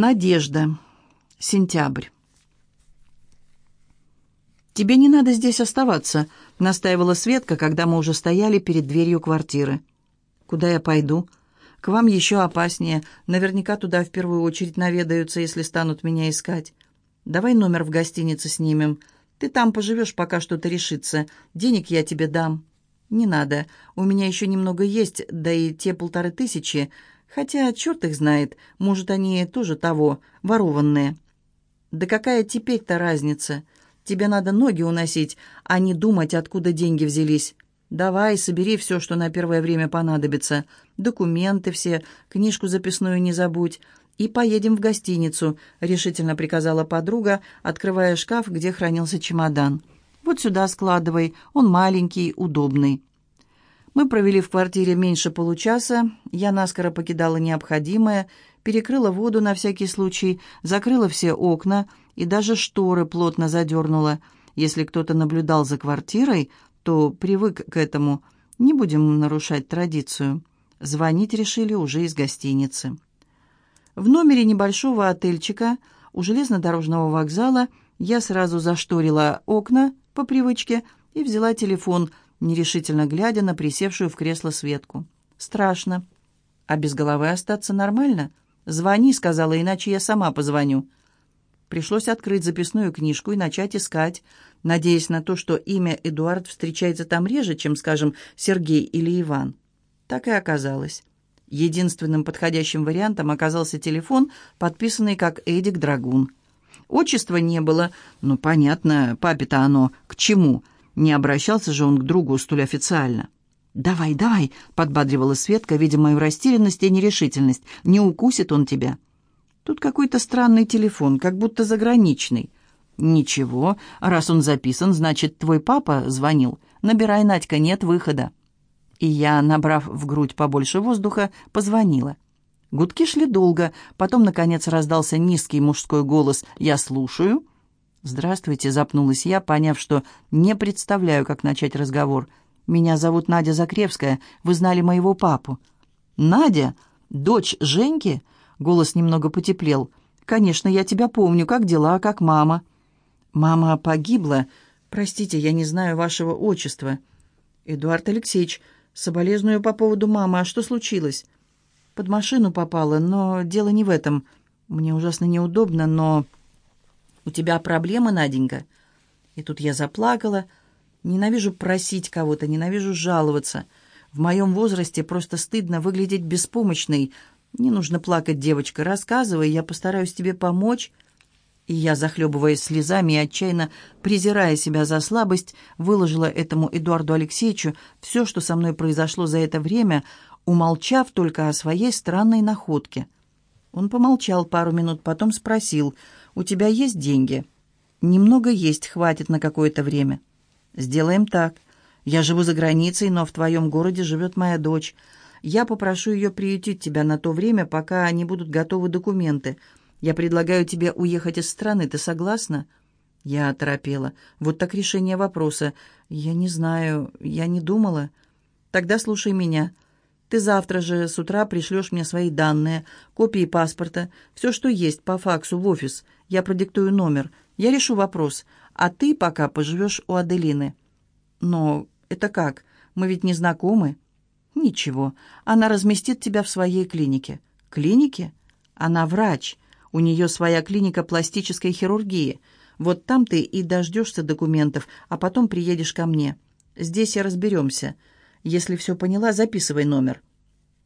Надежда. Сентябрь. «Тебе не надо здесь оставаться», — настаивала Светка, когда мы уже стояли перед дверью квартиры. «Куда я пойду? К вам еще опаснее. Наверняка туда в первую очередь наведаются, если станут меня искать. Давай номер в гостинице снимем. Ты там поживешь, пока что-то решится. Денег я тебе дам». «Не надо. У меня еще немного есть, да и те полторы тысячи. Хотя, черт их знает, может, они тоже того, ворованные. Да какая теперь-то разница? Тебе надо ноги уносить, а не думать, откуда деньги взялись. Давай, собери все, что на первое время понадобится. Документы все, книжку записную не забудь. И поедем в гостиницу», — решительно приказала подруга, открывая шкаф, где хранился чемодан. «Вот сюда складывай, он маленький, удобный». Мы провели в квартире меньше получаса. Я наскоро покидала необходимое, перекрыла воду на всякий случай, закрыла все окна и даже шторы плотно задернула. Если кто-то наблюдал за квартирой, то привык к этому. Не будем нарушать традицию. Звонить решили уже из гостиницы. В номере небольшого отельчика у железнодорожного вокзала я сразу зашторила окна по привычке и взяла телефон – нерешительно глядя на присевшую в кресло Светку. «Страшно. А без головы остаться нормально? Звони», — сказала, — «иначе я сама позвоню». Пришлось открыть записную книжку и начать искать, надеясь на то, что имя Эдуард встречается там реже, чем, скажем, Сергей или Иван. Так и оказалось. Единственным подходящим вариантом оказался телефон, подписанный как Эдик Драгун. Отчества не было, ну, понятно, папе-то оно к чему — не обращался же он к другу столь официально. «Давай, давай», — подбадривала Светка, видя мою растерянность и нерешительность. «Не укусит он тебя». Тут какой-то странный телефон, как будто заграничный. «Ничего, раз он записан, значит, твой папа звонил. Набирай, Надька, нет выхода». И я, набрав в грудь побольше воздуха, позвонила. Гудки шли долго, потом, наконец, раздался низкий мужской голос «Я слушаю». «Здравствуйте», — запнулась я, поняв, что не представляю, как начать разговор. «Меня зовут Надя Закревская. Вы знали моего папу». «Надя? Дочь Женьки?» Голос немного потеплел. «Конечно, я тебя помню. Как дела? Как мама?» «Мама погибла. Простите, я не знаю вашего отчества». «Эдуард Алексеевич, соболезную по поводу мамы. А что случилось?» «Под машину попала, но дело не в этом. Мне ужасно неудобно, но...» «У тебя проблемы, Наденька?» И тут я заплакала. Ненавижу просить кого-то, ненавижу жаловаться. В моем возрасте просто стыдно выглядеть беспомощной. Не нужно плакать, девочка. Рассказывай, я постараюсь тебе помочь. И я, захлебываясь слезами и отчаянно презирая себя за слабость, выложила этому Эдуарду Алексеевичу все, что со мной произошло за это время, умолчав только о своей странной находке. Он помолчал пару минут, потом спросил — «У тебя есть деньги?» «Немного есть, хватит на какое-то время». «Сделаем так. Я живу за границей, но в твоем городе живет моя дочь. Я попрошу ее приютить тебя на то время, пока не будут готовы документы. Я предлагаю тебе уехать из страны. Ты согласна?» Я оторопела. «Вот так решение вопроса. Я не знаю, я не думала». «Тогда слушай меня. Ты завтра же с утра пришлешь мне свои данные, копии паспорта, все, что есть, по факсу в офис. Я продиктую номер. Я решу вопрос. А ты пока поживешь у Аделины». «Но это как? Мы ведь не знакомы». «Ничего. Она разместит тебя в своей клинике». «Клинике? Она врач. У нее своя клиника пластической хирургии. Вот там ты и дождешься документов, а потом приедешь ко мне. Здесь я разберемся». Если все поняла, записывай номер».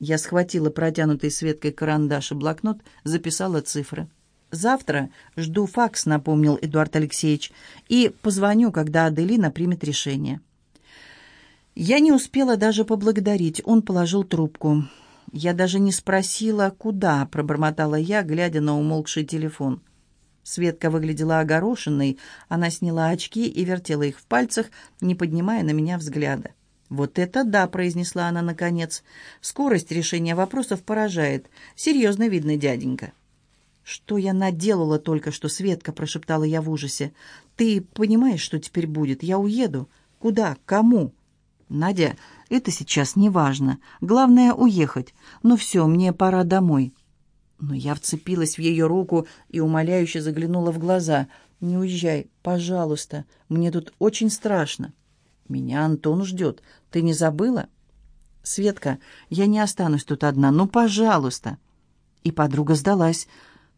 Я схватила протянутый Светкой карандаш и блокнот, записала цифры. «Завтра жду факс», — напомнил Эдуард Алексеевич, «и позвоню, когда Аделина примет решение». Я не успела даже поблагодарить. Он положил трубку. «Я даже не спросила, куда», — пробормотала я, глядя на умолкший телефон. Светка выглядела огорошенной. Она сняла очки и вертела их в пальцах, не поднимая на меня взгляда. «Вот это да!» — произнесла она наконец. «Скорость решения вопросов поражает. Серьезно видно, дяденька». «Что я наделала только что, Светка?» — прошептала я в ужасе. «Ты понимаешь, что теперь будет? Я уеду. Куда? Кому?» «Надя, это сейчас не важно. Главное — уехать. Ну все, мне пора домой». Но я вцепилась в ее руку и умоляюще заглянула в глаза. «Не уезжай, пожалуйста, мне тут очень страшно». «Меня Антон ждет. Ты не забыла?» «Светка, я не останусь тут одна. Ну, пожалуйста!» И подруга сдалась.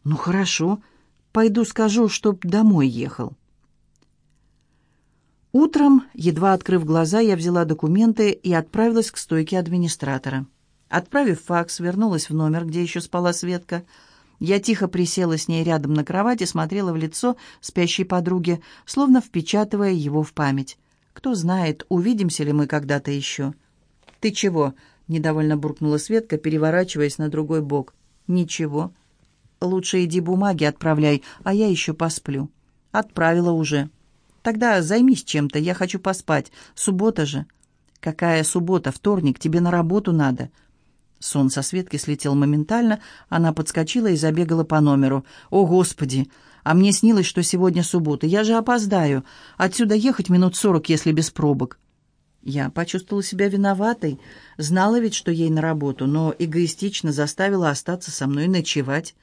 «Ну, хорошо. Пойду скажу, чтоб домой ехал». Утром, едва открыв глаза, я взяла документы и отправилась к стойке администратора. Отправив факс, вернулась в номер, где еще спала Светка. Я тихо присела с ней рядом на кровати, смотрела в лицо спящей подруги, словно впечатывая его в память. Кто знает, увидимся ли мы когда-то еще. «Ты чего?» — недовольно буркнула Светка, переворачиваясь на другой бок. «Ничего. Лучше иди бумаги отправляй, а я еще посплю». «Отправила уже». «Тогда займись чем-то, я хочу поспать. Суббота же». «Какая суббота? Вторник, тебе на работу надо». Сон со Светки слетел моментально, она подскочила и забегала по номеру. «О, Господи! А мне снилось, что сегодня суббота. Я же опоздаю. Отсюда ехать минут сорок, если без пробок». Я почувствовала себя виноватой. Знала ведь, что ей на работу, но эгоистично заставила остаться со мной ночевать.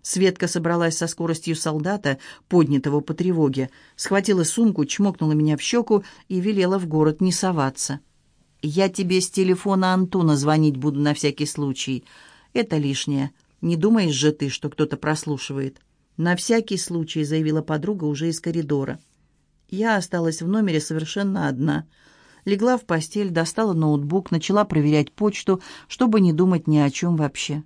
Светка собралась со скоростью солдата, поднятого по тревоге, схватила сумку, чмокнула меня в щеку и велела в город не соваться. «Я тебе с телефона Антона звонить буду на всякий случай. Это лишнее. Не думаешь же ты, что кто-то прослушивает?» «На всякий случай», — заявила подруга уже из коридора. Я осталась в номере совершенно одна. Легла в постель, достала ноутбук, начала проверять почту, чтобы не думать ни о чем вообще.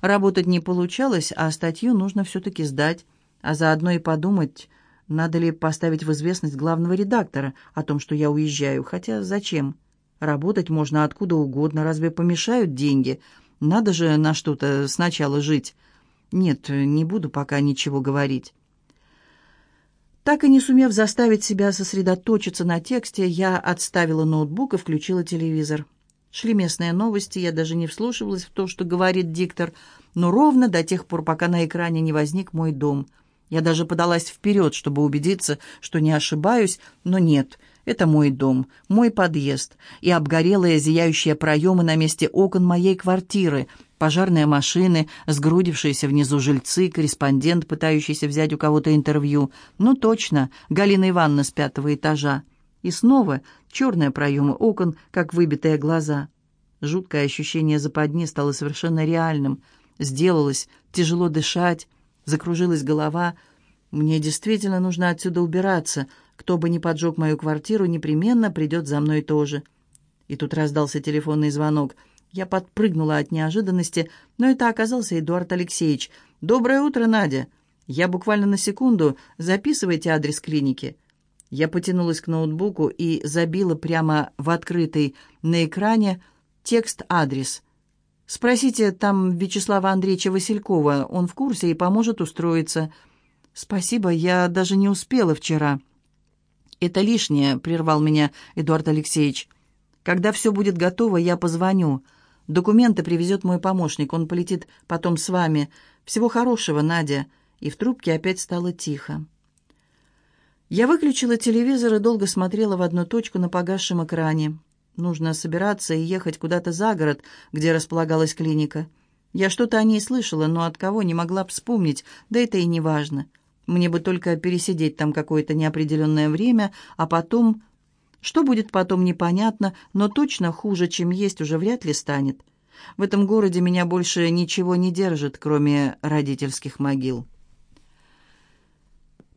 Работать не получалось, а статью нужно все-таки сдать, а заодно и подумать, надо ли поставить в известность главного редактора о том, что я уезжаю. Хотя зачем? Работать можно откуда угодно, разве помешают деньги? Надо же на что-то сначала жить. Нет, не буду пока ничего говорить. Так и не сумев заставить себя сосредоточиться на тексте, я отставила ноутбук и включила телевизор. Шли местные новости, я даже не вслушивалась в то, что говорит диктор, но ровно до тех пор, пока на экране не возник мой дом. Я даже подалась вперед, чтобы убедиться, что не ошибаюсь, но нет — это мой дом, мой подъезд и обгорелые зияющие проемы на месте окон моей квартиры, пожарные машины, сгрудившиеся внизу жильцы, корреспондент, пытающийся взять у кого-то интервью. Ну точно, Галина Ивановна с пятого этажа. И снова черные проемы окон, как выбитые глаза. Жуткое ощущение западни стало совершенно реальным. Сделалось тяжело дышать, закружилась голова. Мне действительно нужно отсюда убираться — кто бы ни поджег мою квартиру, непременно придет за мной тоже. И тут раздался телефонный звонок. Я подпрыгнула от неожиданности, но это оказался Эдуард Алексеевич. «Доброе утро, Надя!» «Я буквально на секунду. Записывайте адрес клиники». Я потянулась к ноутбуку и забила прямо в открытый на экране текст-адрес. «Спросите там Вячеслава Андреевича Василькова. Он в курсе и поможет устроиться». «Спасибо, я даже не успела вчера». «Это лишнее», — прервал меня Эдуард Алексеевич. «Когда все будет готово, я позвоню. Документы привезет мой помощник, он полетит потом с вами. Всего хорошего, Надя». И в трубке опять стало тихо. Я выключила телевизор и долго смотрела в одну точку на погасшем экране. Нужно собираться и ехать куда-то за город, где располагалась клиника. Я что-то о ней слышала, но от кого не могла вспомнить, да это и не важно. Мне бы только пересидеть там какое-то неопределенное время, а потом... Что будет потом, непонятно, но точно хуже, чем есть, уже вряд ли станет. В этом городе меня больше ничего не держит, кроме родительских могил.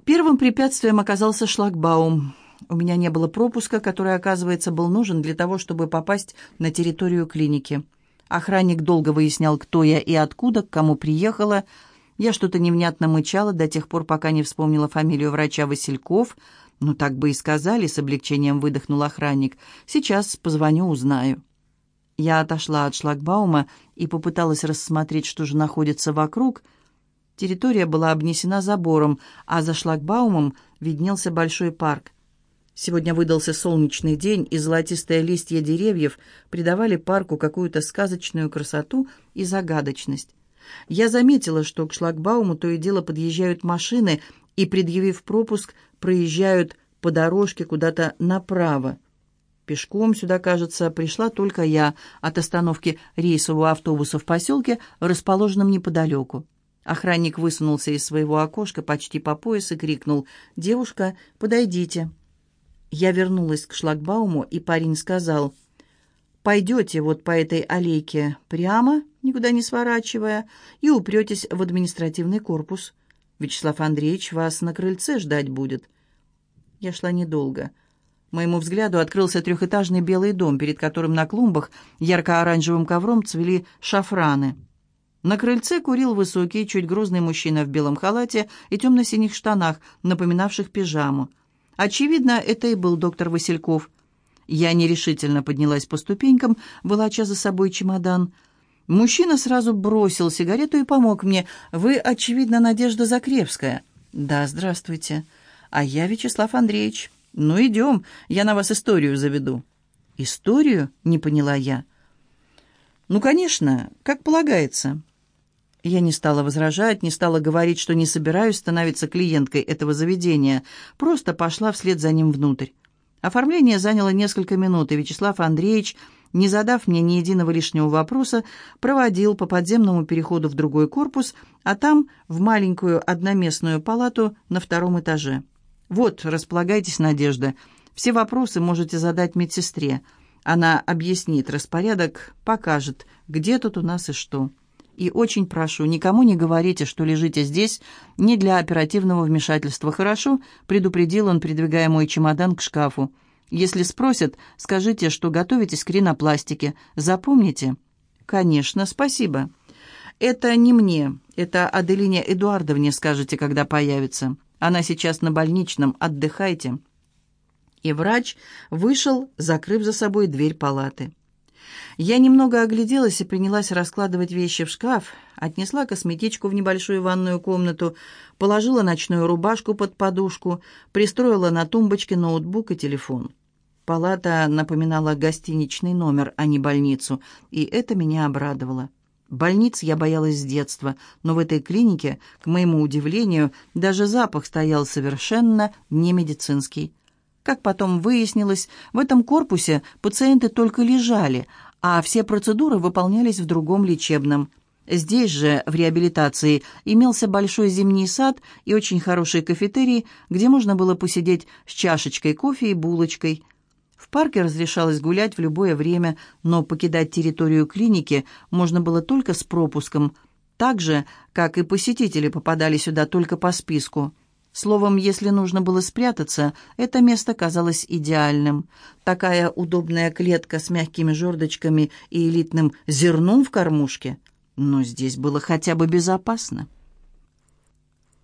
Первым препятствием оказался шлагбаум. У меня не было пропуска, который, оказывается, был нужен для того, чтобы попасть на территорию клиники. Охранник долго выяснял, кто я и откуда, к кому приехала, я что-то невнятно мычала до тех пор, пока не вспомнила фамилию врача Васильков. «Ну, так бы и сказали», — с облегчением выдохнул охранник. «Сейчас позвоню, узнаю». Я отошла от шлагбаума и попыталась рассмотреть, что же находится вокруг. Территория была обнесена забором, а за шлагбаумом виднелся большой парк. Сегодня выдался солнечный день, и золотистые листья деревьев придавали парку какую-то сказочную красоту и загадочность. Я заметила, что к шлагбауму то и дело подъезжают машины и, предъявив пропуск, проезжают по дорожке куда-то направо. Пешком сюда, кажется, пришла только я от остановки рейсового автобуса в поселке, расположенном неподалеку. Охранник высунулся из своего окошка почти по пояс и крикнул «Девушка, подойдите». Я вернулась к шлагбауму, и парень сказал «Пойдете вот по этой аллейке прямо, никуда не сворачивая, и упретесь в административный корпус. Вячеслав Андреевич вас на крыльце ждать будет». Я шла недолго. Моему взгляду открылся трехэтажный белый дом, перед которым на клумбах ярко-оранжевым ковром цвели шафраны. На крыльце курил высокий, чуть грузный мужчина в белом халате и темно-синих штанах, напоминавших пижаму. Очевидно, это и был доктор Васильков. Я нерешительно поднялась по ступенькам, волоча за собой чемодан. Мужчина сразу бросил сигарету и помог мне. «Вы, очевидно, Надежда Закревская». «Да, здравствуйте. А я Вячеслав Андреевич». «Ну, идем, я на вас историю заведу». «Историю?» — не поняла я. «Ну, конечно, как полагается». Я не стала возражать, не стала говорить, что не собираюсь становиться клиенткой этого заведения, просто пошла вслед за ним внутрь. Оформление заняло несколько минут, и Вячеслав Андреевич, не задав мне ни единого лишнего вопроса, проводил по подземному переходу в другой корпус, а там в маленькую одноместную палату на втором этаже. «Вот, располагайтесь, Надежда. Все вопросы можете задать медсестре. Она объяснит распорядок, покажет, где тут у нас и что. И очень прошу, никому не говорите, что лежите здесь не для оперативного вмешательства, хорошо?» предупредил он, придвигая мой чемодан к шкафу. «Если спросят, скажите, что готовитесь к ринопластике. Запомните?» «Конечно, спасибо». «Это не мне, это Аделине Эдуардовне скажете, когда появится». Она сейчас на больничном, отдыхайте». И врач вышел, закрыв за собой дверь палаты. Я немного огляделась и принялась раскладывать вещи в шкаф, отнесла косметичку в небольшую ванную комнату, положила ночную рубашку под подушку, пристроила на тумбочке ноутбук и телефон. Палата напоминала гостиничный номер, а не больницу, и это меня обрадовало. Больниц я боялась с детства, но в этой клинике, к моему удивлению, даже запах стоял совершенно не медицинский. Как потом выяснилось, в этом корпусе пациенты только лежали, а все процедуры выполнялись в другом лечебном. Здесь же, в реабилитации, имелся большой зимний сад и очень хороший кафетерий, где можно было посидеть с чашечкой кофе и булочкой – в парке разрешалось гулять в любое время, но покидать территорию клиники можно было только с пропуском, так же, как и посетители попадали сюда только по списку. Словом, если нужно было спрятаться, это место казалось идеальным. Такая удобная клетка с мягкими жердочками и элитным зерном в кормушке. Но здесь было хотя бы безопасно.